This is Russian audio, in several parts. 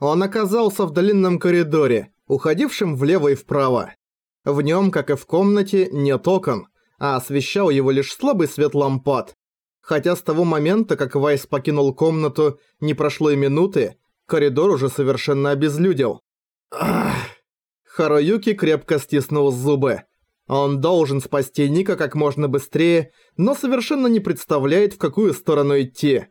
Он оказался в длинном коридоре, уходившем влево и вправо. В нем, как и в комнате, нет окон, а освещал его лишь слабый свет лампад. Хотя с того момента, как Вайс покинул комнату, не прошло и минуты, коридор уже совершенно обезлюдил. Ах. Харуюки крепко стиснул зубы. Он должен спасти Ника как можно быстрее, но совершенно не представляет, в какую сторону идти.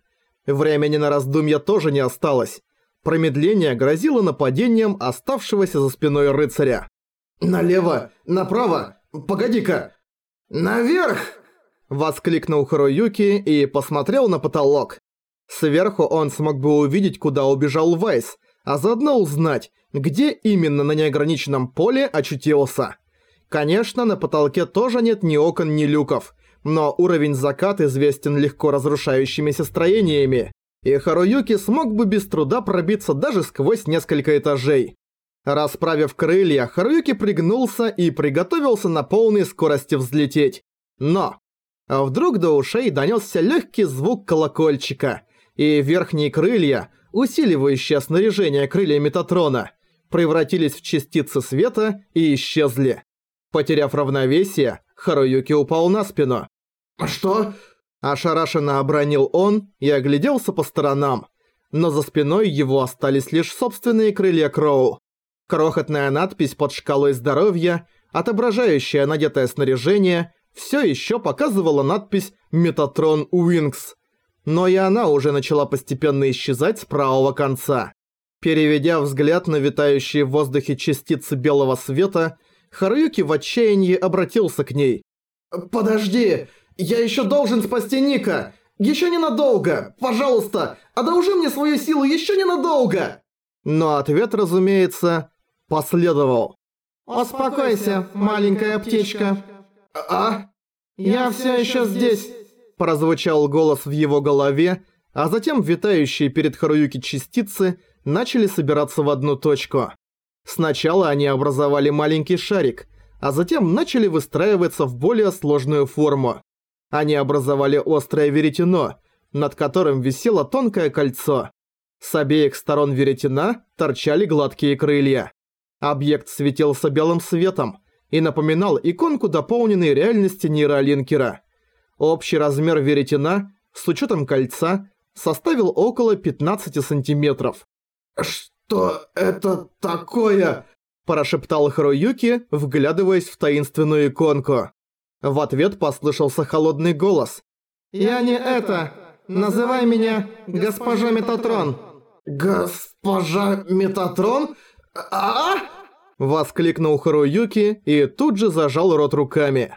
Времени на раздумья тоже не осталось. Промедление грозило нападением оставшегося за спиной рыцаря. «Налево! Направо! Погоди-ка! Наверх!» Воскликнул Харуюки и посмотрел на потолок. Сверху он смог бы увидеть, куда убежал Вайс, а заодно узнать, где именно на неограниченном поле очутился. Конечно, на потолке тоже нет ни окон, ни люков, но уровень закат известен легко разрушающимися строениями, и Харуюки смог бы без труда пробиться даже сквозь несколько этажей. Расправив крылья, Харуюки пригнулся и приготовился на полной скорости взлететь. Но! Вдруг до ушей донёсся легкий звук колокольчика, и верхние крылья, усиливающие снаряжение крылья Метатрона, превратились в частицы света и исчезли. Потеряв равновесие, Харуюки упал на спину. «Что?» Ошарашенно обронил он и огляделся по сторонам. Но за спиной его остались лишь собственные крылья Кроу. Крохотная надпись под шкалой здоровья, отображающая надетое снаряжение, все еще показывала надпись «Метатрон Уинкс». Но и она уже начала постепенно исчезать с правого конца. Переведя взгляд на витающие в воздухе частицы белого света, Харуюки в отчаянии обратился к ней. «Подожди, я еще должен спасти Ника! Еще ненадолго! Пожалуйста, одолжи мне свою силу еще ненадолго!» Но ответ, разумеется, последовал. «Успокойся, маленькая птичка». «А?» «Я все еще здесь», – прозвучал голос в его голове, а затем витающие перед Харуюки частицы начали собираться в одну точку. Сначала они образовали маленький шарик, а затем начали выстраиваться в более сложную форму. Они образовали острое веретено, над которым висело тонкое кольцо. С обеих сторон веретена торчали гладкие крылья. Объект светился белым светом и напоминал иконку дополненной реальности нейролинкера. Общий размер веретена, с учетом кольца, составил около 15 сантиметров. «Что это такое?» – прошептал Харуюки, вглядываясь в таинственную иконку. В ответ послышался холодный голос. «Я не это! Называй меня госпожа Метатрон!» «Госпожа Метатрон? а, Воскликнул Харуюки и тут же зажал рот руками.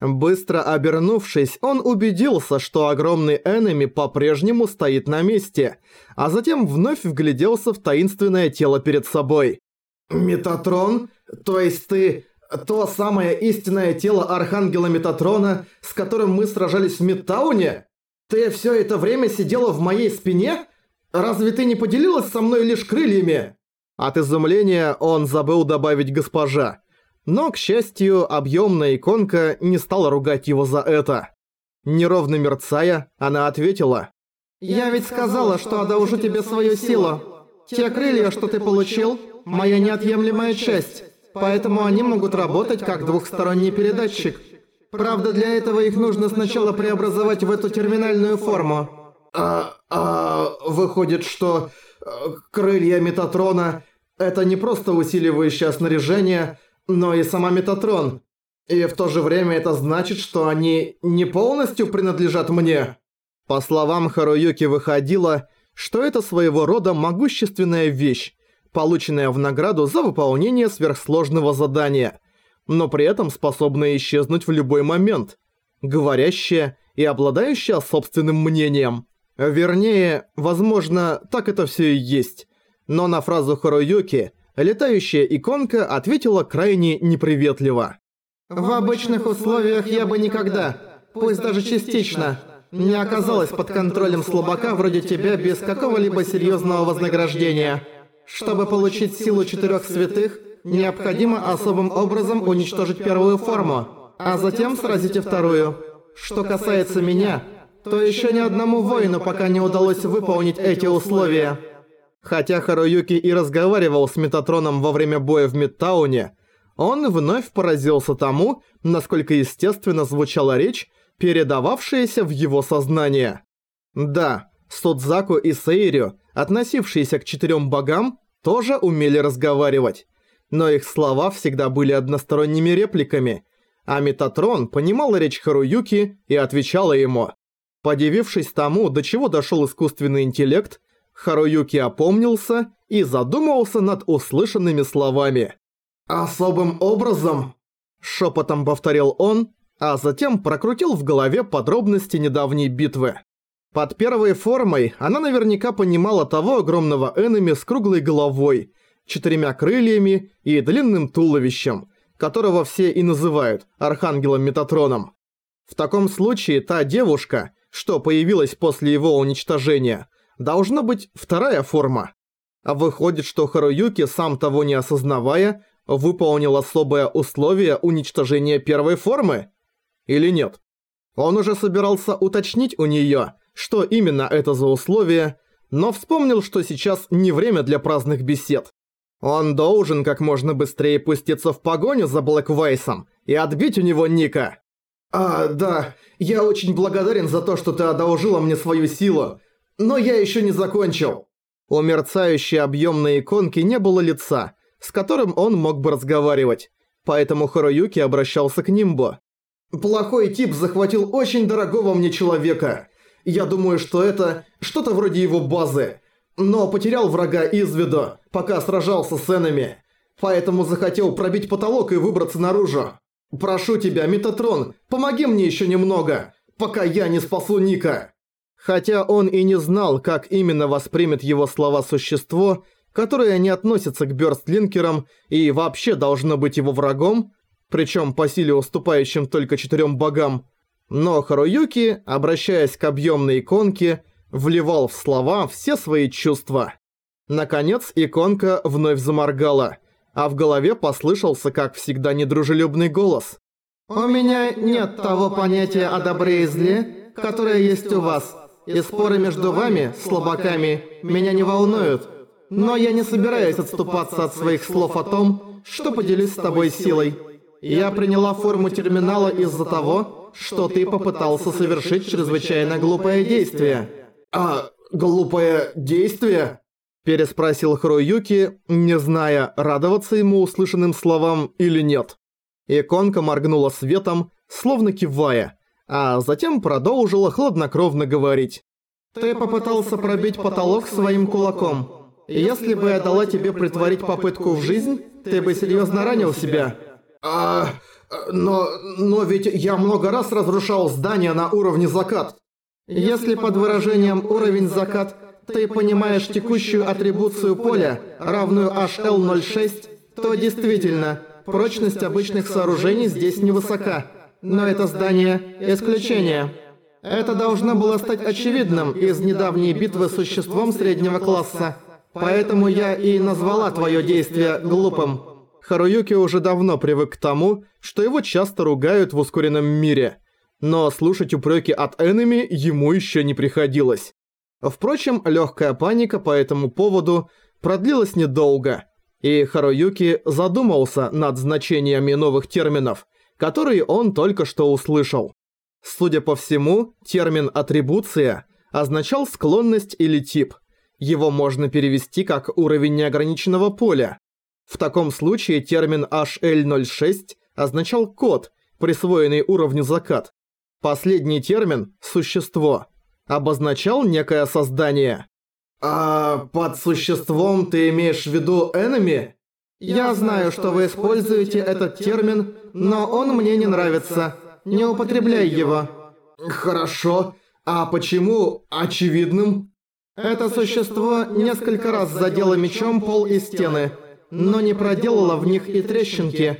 Быстро обернувшись, он убедился, что огромный энеми по-прежнему стоит на месте, а затем вновь вгляделся в таинственное тело перед собой. «Метатрон? То есть ты то самое истинное тело Архангела Метатрона, с которым мы сражались в Мидтауне? Ты все это время сидела в моей спине? Разве ты не поделилась со мной лишь крыльями?» От изумления он забыл добавить «госпожа». Но, к счастью, объемная иконка не стала ругать его за это. Неровно мерцая, она ответила. «Я ведь сказала, что одолжу тебе свою силу. Те крылья, что ты получил, моя неотъемлемая часть поэтому они могут работать как двухсторонний передатчик. Правда, для этого их нужно сначала преобразовать в эту терминальную форму. А, а выходит, что э, крылья Метатрона – это не просто усиливающее снаряжение, но и сама Метатрон. И в то же время это значит, что они не полностью принадлежат мне. По словам Харуюки выходило, что это своего рода могущественная вещь, полученная в награду за выполнение сверхсложного задания, но при этом способная исчезнуть в любой момент, говорящая и обладающая собственным мнением. Вернее, возможно, так это все и есть. Но на фразу Харуюки летающая иконка ответила крайне неприветливо. «В обычных условиях я бы никогда, пусть даже частично, не оказалась под контролем слабака вроде тебя без какого-либо серьезного вознаграждения». Чтобы получить силу четырех святых, необходимо особым образом уничтожить первую форму, а затем сразить и вторую. Что касается меня, то еще ни одному воину пока не удалось выполнить эти условия. Хотя Харуюки и разговаривал с Метатроном во время боя в Мидтауне, он вновь поразился тому, насколько естественно звучала речь, передававшаяся в его сознание. Да, Судзаку и Сейрю, относившиеся к четырем богам, тоже умели разговаривать. Но их слова всегда были односторонними репликами, а Метатрон понимал речь Харуюки и отвечала ему. Подивившись тому, до чего дошел искусственный интеллект, Харуюки опомнился и задумался над услышанными словами. «Особым образом?» Шепотом повторил он, а затем прокрутил в голове подробности недавней битвы. Под первой формой она наверняка понимала того огромного энеми с круглой головой, четырьмя крыльями и длинным туловищем, которого все и называют Архангелом Метатроном. В таком случае та девушка, что появилась после его уничтожения, должна быть вторая форма. А выходит, что Харуюки, сам того не осознавая, выполнил особое условие уничтожения первой формы? Или нет? Он уже собирался уточнить у неё, что именно это за условие, но вспомнил, что сейчас не время для праздных бесед. Он должен как можно быстрее пуститься в погоню за Блэквайсом и отбить у него Ника. «А, да, я очень благодарен за то, что ты одолжила мне свою силу, но я ещё не закончил». У мерцающей объёмной иконки не было лица, с которым он мог бы разговаривать, поэтому Харуюки обращался к Нимбо. «Плохой тип захватил очень дорогого мне человека. Я думаю, что это что-то вроде его базы. Но потерял врага из виду, пока сражался с энами. Поэтому захотел пробить потолок и выбраться наружу. Прошу тебя, Метатрон, помоги мне еще немного, пока я не спасу Ника». Хотя он и не знал, как именно воспримет его слова существо, которое не относится к бёрстлинкерам и вообще должно быть его врагом, причем по силе уступающим только четырем богам, но Харуюки, обращаясь к объемной иконке, вливал в слова все свои чувства. Наконец иконка вновь заморгала, а в голове послышался, как всегда, недружелюбный голос. «У меня нет того понятия о добре и зле, которое есть у вас, и споры между вами, слабаками, меня не волнуют. Но я не собираюсь отступаться от своих слов о том, что поделюсь с тобой силой. Я приняла форму терминала из-за того, что ты попытался совершить чрезвычайно глупое действие». «А, глупое действие?» Переспросил Харуюки, не зная, радоваться ему услышанным словам или нет. Иконка моргнула светом, словно кивая, а затем продолжила хладнокровно говорить. «Ты попытался пробить потолок своим кулаком. Если бы я дала тебе притворить попытку в жизнь, ты бы серьезно ранил себя». «А...» Но... но ведь я много раз разрушал здания на уровне закат. Если под выражением «уровень закат» ты понимаешь текущую атрибуцию поля, равную HL06, то действительно, прочность обычных сооружений здесь невысока. Но это здание – исключение. Это должно было стать очевидным из недавней битвы с существом среднего класса. Поэтому я и назвала твое действие глупым. Харуюки уже давно привык к тому, что его часто ругают в ускоренном мире, но слушать упреки от энеми ему еще не приходилось. Впрочем, легкая паника по этому поводу продлилась недолго, и Харуюки задумался над значениями новых терминов, которые он только что услышал. Судя по всему, термин «атрибуция» означал склонность или тип. Его можно перевести как «уровень неограниченного поля», в таком случае термин HL06 означал код, присвоенный уровню закат. Последний термин «существо» обозначал некое создание. «А под существом ты имеешь в виду enemy?» «Я знаю, что вы используете этот термин, но он мне не нравится. Не употребляй его». «Хорошо. А почему очевидным?» Это существо несколько раз задело мечом пол и стены – но не проделала в них и трещинки.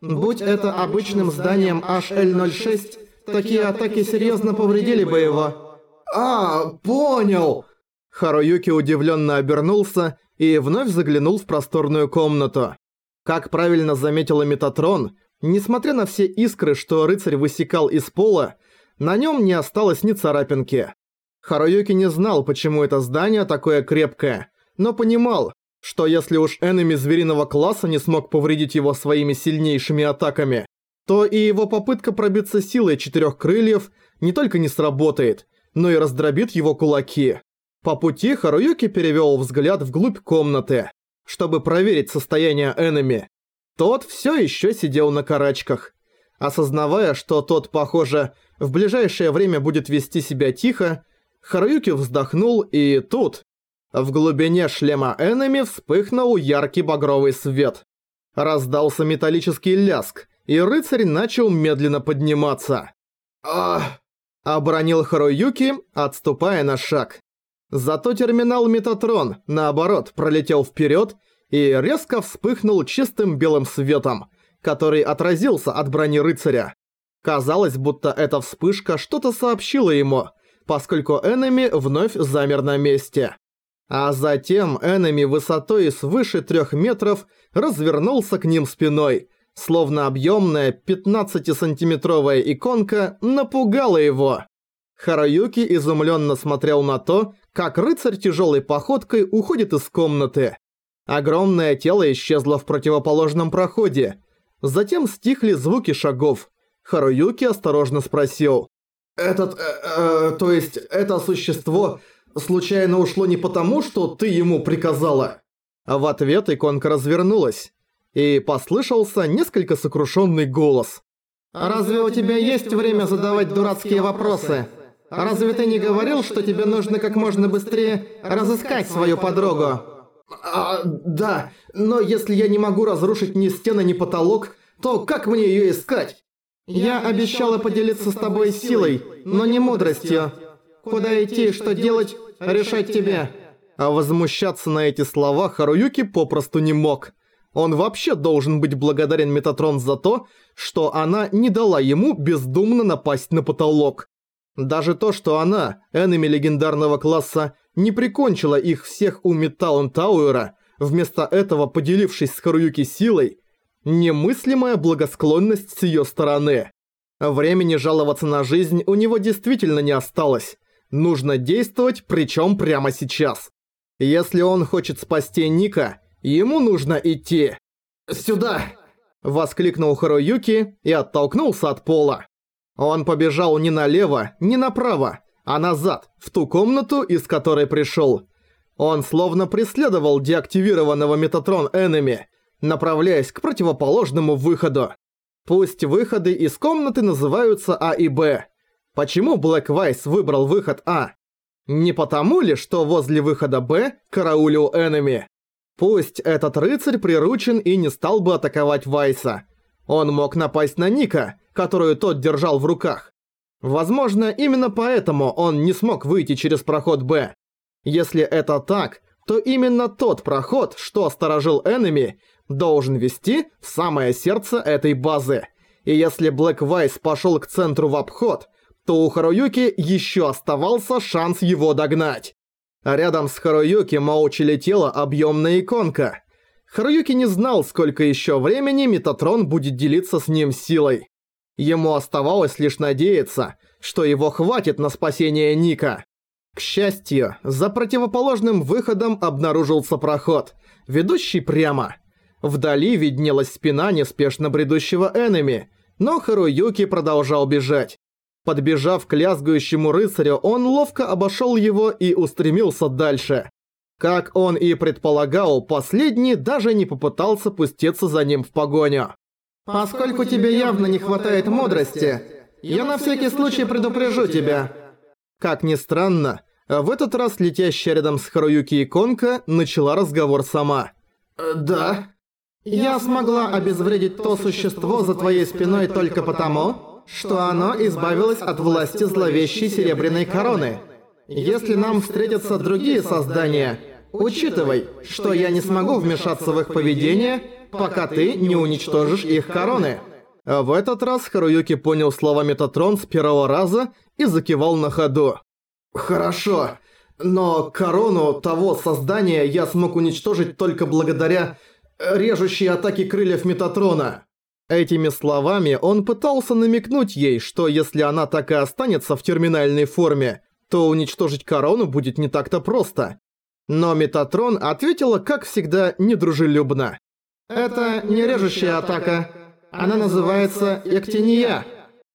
Будь это обычным зданием HL06, такие атаки серьезно повредили бы его. «А, понял!» Харуюки удивленно обернулся и вновь заглянул в просторную комнату. Как правильно заметила Метатрон, несмотря на все искры, что рыцарь высекал из пола, на нем не осталось ни царапинки. Харуюки не знал, почему это здание такое крепкое, но понимал, что если уж энеми звериного класса не смог повредить его своими сильнейшими атаками, то и его попытка пробиться силой четырех крыльев не только не сработает, но и раздробит его кулаки. По пути Харуюки перевел взгляд вглубь комнаты, чтобы проверить состояние энеми. Тот все еще сидел на карачках. Осознавая, что тот, похоже, в ближайшее время будет вести себя тихо, Харуюки вздохнул и тут... В глубине шлема Эннами вспыхнул яркий багровый свет. Раздался металлический ляск, и рыцарь начал медленно подниматься. Ах! Обронил Харуюки, отступая на шаг. Зато терминал Метатрон, наоборот, пролетел вперед и резко вспыхнул чистым белым светом, который отразился от брони рыцаря. Казалось, будто эта вспышка что-то сообщила ему, поскольку Эннами вновь замер на месте. А затем Эннами высотой свыше трех метров развернулся к ним спиной, словно объемная 15-сантиметровая иконка напугала его. Хараюки изумленно смотрел на то, как рыцарь тяжелой походкой уходит из комнаты. Огромное тело исчезло в противоположном проходе. Затем стихли звуки шагов. Харуюки осторожно спросил. «Этот, э, э, то есть, это существо случайно ушло не потому, что ты ему приказала?» В ответ иконка развернулась и послышался несколько сокрушенный голос. «Разве у тебя есть время задавать дурацкие вопросы? Разве ты не говорил, что тебе нужно как можно быстрее разыскать свою подругу?» «А, да, но если я не могу разрушить ни стены, ни потолок, то как мне её искать?» «Я обещала поделиться с тобой силой, но не мудростью. Куда идти, что делать, решать тебе». А возмущаться на эти слова Харуюки попросту не мог. Он вообще должен быть благодарен Метатрон за то, что она не дала ему бездумно напасть на потолок. Даже то, что она, энеми легендарного класса, не прикончила их всех у Металлон Тауэра, вместо этого поделившись с Харуюки силой, немыслимая благосклонность с её стороны. Времени жаловаться на жизнь у него действительно не осталось. Нужно действовать, причём прямо сейчас. Если он хочет спасти Ника, ему нужно идти. «Сюда!» – воскликнул Харуюки и оттолкнулся от пола. Он побежал не налево, не направо, а назад, в ту комнату, из которой пришёл. Он словно преследовал деактивированного Метатрон Энеми, направляясь к противоположному выходу. Пусть выходы из комнаты называются А и Б. Почему Блэк Вайс выбрал выход А? Не потому ли, что возле выхода Б караулил Энеми? Пусть этот рыцарь приручен и не стал бы атаковать Вайса. Он мог напасть на Ника, которую тот держал в руках. Возможно, именно поэтому он не смог выйти через проход Б. Если это так, то именно тот проход, что сторожил Энеми, должен вести в самое сердце этой базы. И если Блэк Вайс пошел к центру в обход, то у Харуюки еще оставался шанс его догнать. Рядом с Харуюки молча летела объемная иконка. Харуюки не знал, сколько еще времени Метатрон будет делиться с ним силой. Ему оставалось лишь надеяться, что его хватит на спасение Ника. К счастью, за противоположным выходом обнаружился проход, ведущий прямо. Вдали виднелась спина неспешно бредущего Энеми, но Харуюки продолжал бежать. Подбежав к лязгающему рыцарю, он ловко обошел его и устремился дальше. Как он и предполагал, последний даже не попытался пуститься за ним в погоню. Поскольку тебе явно не хватает мудрости, я на всякий случай предупрежу тебя. Как ни странно, в этот раз летящая рядом с Харуюки иконка начала разговор сама. «Да?» «Я смогла обезвредить то существо за твоей спиной только потому, что оно избавилось от власти зловещей серебряной короны. Если нам встретятся другие создания, учитывай, что я не смогу вмешаться в их поведение, пока ты не уничтожишь их короны. В этот раз Харуюки понял слова Метатрон с первого раза и закивал на ходу. «Хорошо, но корону того создания я смог уничтожить только благодаря режущей атаке крыльев Метатрона». Этими словами он пытался намекнуть ей, что если она так и останется в терминальной форме, то уничтожить корону будет не так-то просто. Но Метатрон ответила, как всегда, недружелюбно. «Это не режущая атака. Она называется Эктиния».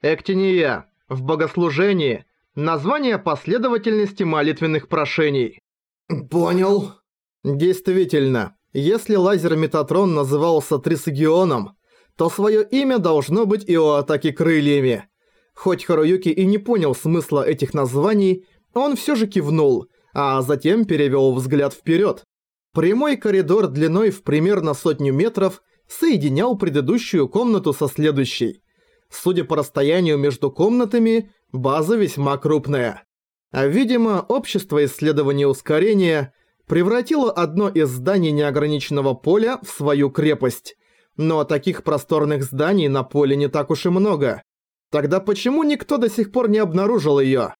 Эктиния. В богослужении. Название последовательности молитвенных прошений. Понял. Действительно, если лазер Метатрон назывался Трисагионом, то свое имя должно быть и у атаки крыльями. Хоть Харуюки и не понял смысла этих названий, он все же кивнул, а затем перевел взгляд вперед. Прямой коридор длиной в примерно сотню метров соединял предыдущую комнату со следующей. Судя по расстоянию между комнатами, база весьма крупная. А видимо, общество исследования ускорения превратило одно из зданий неограниченного поля в свою крепость. Но таких просторных зданий на поле не так уж и много. Тогда почему никто до сих пор не обнаружил её?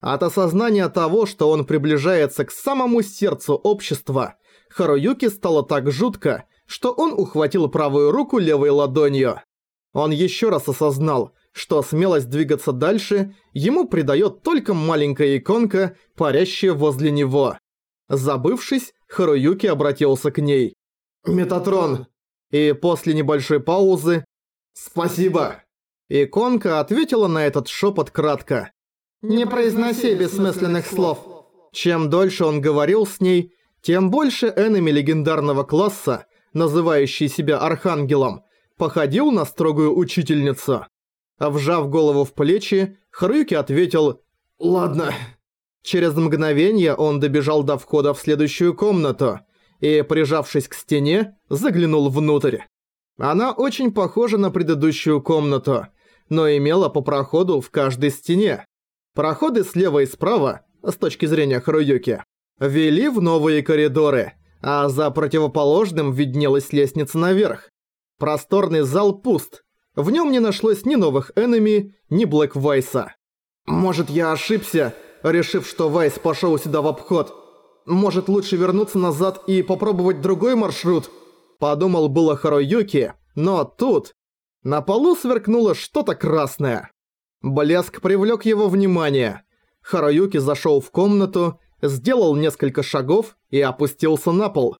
От осознания того, что он приближается к самому сердцу общества, Харуюки стало так жутко, что он ухватил правую руку левой ладонью. Он ещё раз осознал, что смелость двигаться дальше ему придает только маленькая иконка, парящая возле него. Забывшись, Харуюки обратился к ней. «Метатрон!» И после небольшой паузы «Спасибо!» Иконка ответила на этот шепот кратко. «Не произноси бессмысленных слов!» Чем дольше он говорил с ней, тем больше энеми легендарного класса, называющий себя Архангелом, походил на строгую учительницу. Вжав голову в плечи, Харуюки ответил «Ладно». Через мгновение он добежал до входа в следующую комнату и, прижавшись к стене, заглянул внутрь. Она очень похожа на предыдущую комнату, но имела по проходу в каждой стене. Проходы слева и справа, с точки зрения Харуюки, вели в новые коридоры, а за противоположным виднелась лестница наверх. Просторный зал пуст, в нем не нашлось ни новых энеми, ни Блэк Вайса. «Может, я ошибся, решив, что Вайс пошел сюда в обход? Может, лучше вернуться назад и попробовать другой маршрут?» Подумал было Харуюки, но тут... На полу сверкнуло что-то красное. Блеск привлек его внимание. Харуюки зашел в комнату, сделал несколько шагов и опустился на пол.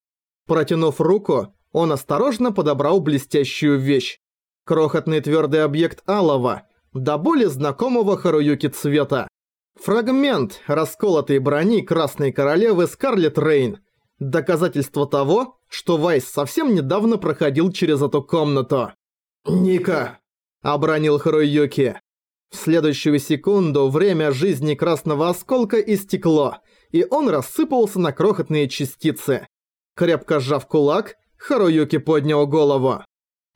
Протянув руку, он осторожно подобрал блестящую вещь. Крохотный твердый объект алого, до боли знакомого Харуюки цвета. Фрагмент расколотой брони Красной Королевы Скарлет Рейн. Доказательство того, что Вайс совсем недавно проходил через эту комнату. «Ника!» – обронил Харуюки. В следующую секунду время жизни Красного Осколка истекло, и он рассыпался на крохотные частицы. Крепко сжав кулак, Харуюки поднял голову.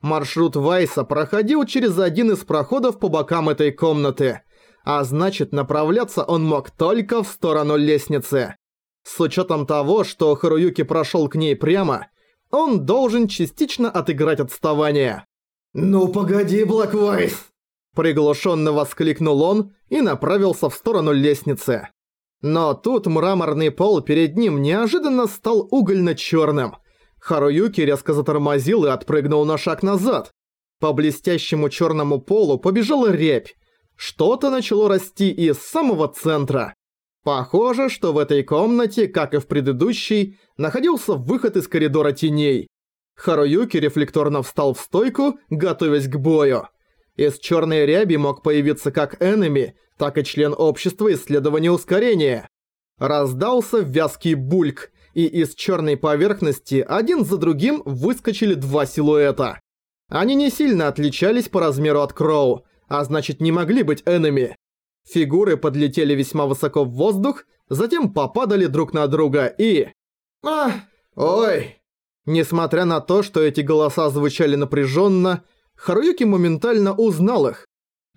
Маршрут Вайса проходил через один из проходов по бокам этой комнаты, а значит направляться он мог только в сторону лестницы. С учетом того, что Харуюки прошел к ней прямо, он должен частично отыграть отставание. «Ну погоди, Блэк Вайс!» Приглушенно воскликнул он и направился в сторону лестницы. Но тут мраморный пол перед ним неожиданно стал угольно-чёрным. Харуюки резко затормозил и отпрыгнул на шаг назад. По блестящему чёрному полу побежала рябь. Что-то начало расти из самого центра. Похоже, что в этой комнате, как и в предыдущей, находился выход из коридора теней. Харуюки рефлекторно встал в стойку, готовясь к бою. Из черной ряби мог появиться как энеми, так и член общества исследования ускорения. Раздался вязкий бульк, и из черной поверхности один за другим выскочили два силуэта. Они не сильно отличались по размеру от Кроу, а значит не могли быть энеми. Фигуры подлетели весьма высоко в воздух, затем попадали друг на друга и... А, ой. Несмотря на то, что эти голоса звучали напряженно, Харуюки моментально узнал их.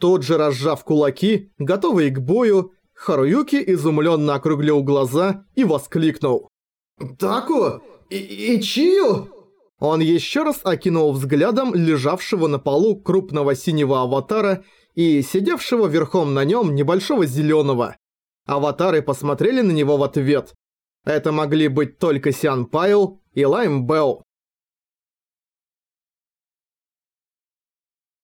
Тут же разжав кулаки, готовый к бою, Харуюки изумленно округлил глаза и воскликнул. «Таку? И, и чию?» Он еще раз окинул взглядом лежавшего на полу крупного синего аватара и сидевшего верхом на нем небольшого зеленого. Аватары посмотрели на него в ответ. Это могли быть только Сиан Пайл и Лайм Белл.